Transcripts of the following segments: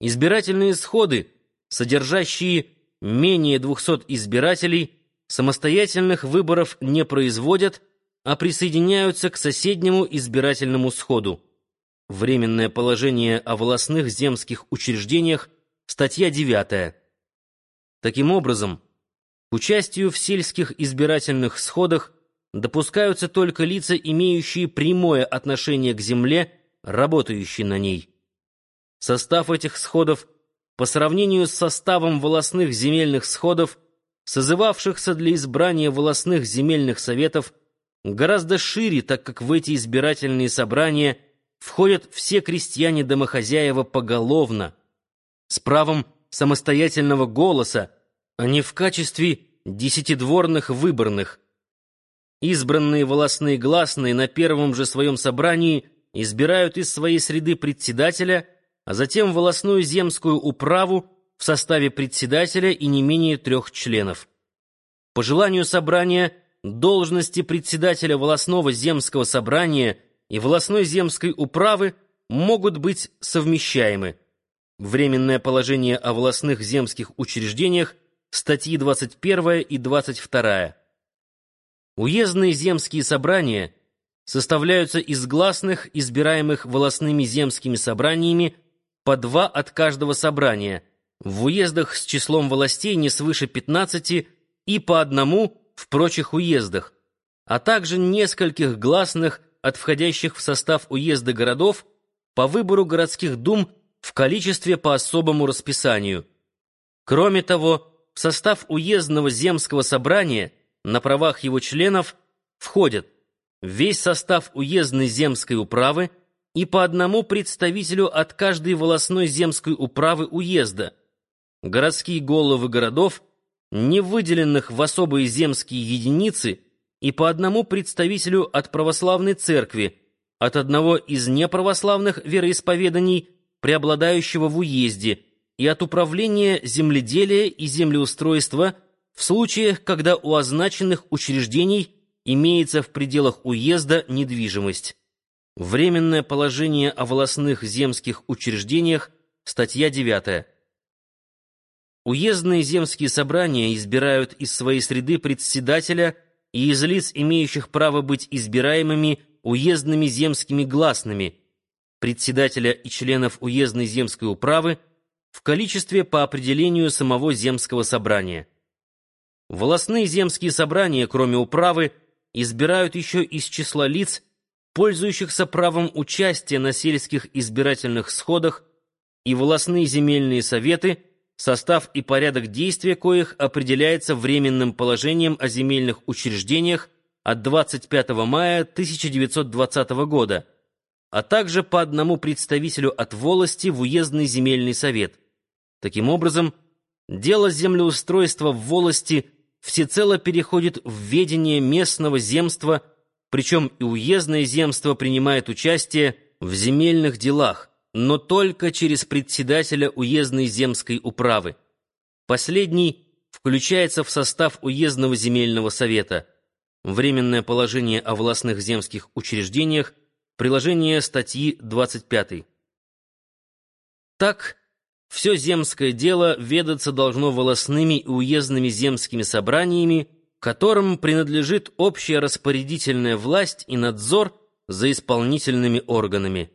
Избирательные сходы, содержащие менее 200 избирателей, самостоятельных выборов не производят, а присоединяются к соседнему избирательному сходу. Временное положение о волосных земских учреждениях, статья 9. Таким образом, к участию в сельских избирательных сходах допускаются только лица, имеющие прямое отношение к земле, работающие на ней. Состав этих сходов по сравнению с составом волосных земельных сходов, созывавшихся для избрания волосных земельных советов, гораздо шире, так как в эти избирательные собрания входят все крестьяне-домохозяева поголовно, с правом самостоятельного голоса, а не в качестве десятидворных выборных. Избранные волосные гласные на первом же своем собрании избирают из своей среды председателя – а затем волосную земскую управу в составе председателя и не менее трех членов. По желанию собрания должности председателя волосного земского собрания и волосной земской управы могут быть совмещаемы. Временное положение о волосных земских учреждениях, статьи 21 и 22. Уездные земские собрания составляются из гласных, избираемых волосными земскими собраниями, по два от каждого собрания, в уездах с числом властей не свыше 15 и по одному в прочих уездах, а также нескольких гласных от входящих в состав уезда городов по выбору городских дум в количестве по особому расписанию. Кроме того, в состав уездного земского собрания на правах его членов входят весь состав уездной земской управы, и по одному представителю от каждой волосной земской управы уезда. Городские головы городов, не выделенных в особые земские единицы, и по одному представителю от православной церкви, от одного из неправославных вероисповеданий, преобладающего в уезде, и от управления земледелия и землеустройства в случаях, когда у означенных учреждений имеется в пределах уезда недвижимость. Временное положение о волосных земских учреждениях, статья 9. Уездные земские собрания избирают из своей среды председателя и из лиц, имеющих право быть избираемыми уездными земскими гласными, председателя и членов уездной земской управы в количестве по определению самого земского собрания. Волосные земские собрания, кроме управы, избирают еще из числа лиц, пользующихся правом участия на сельских избирательных сходах, и волосные земельные советы, состав и порядок действия коих определяется временным положением о земельных учреждениях от 25 мая 1920 года, а также по одному представителю от волости в уездный земельный совет. Таким образом, дело землеустройства в волости всецело переходит в ведение местного земства – причем и уездное земство принимает участие в земельных делах, но только через председателя уездной земской управы. Последний включается в состав уездного земельного совета. Временное положение о властных земских учреждениях, приложение статьи 25. Так, все земское дело ведаться должно волосными и уездными земскими собраниями, которым принадлежит общая распорядительная власть и надзор за исполнительными органами.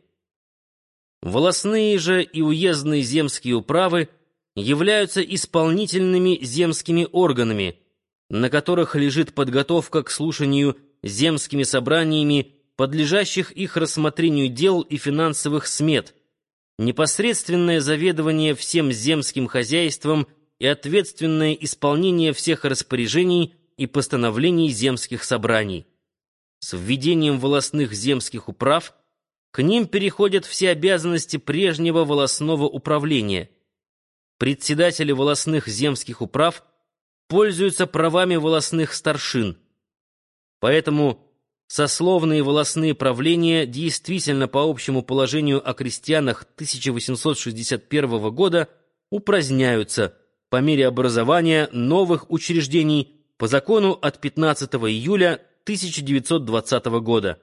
Волосные же и уездные земские управы являются исполнительными земскими органами, на которых лежит подготовка к слушанию земскими собраниями подлежащих их рассмотрению дел и финансовых смет, непосредственное заведование всем земским хозяйством и ответственное исполнение всех распоряжений – и постановлений земских собраний. С введением волосных земских управ к ним переходят все обязанности прежнего волосного управления. Председатели волосных земских управ пользуются правами волосных старшин. Поэтому сословные волосные правления действительно по общему положению о крестьянах 1861 года упраздняются по мере образования новых учреждений по закону от 15 июля 1920 года.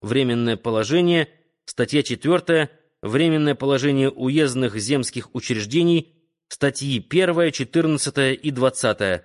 Временное положение, статья 4, Временное положение уездных земских учреждений, статьи 1, 14 и 20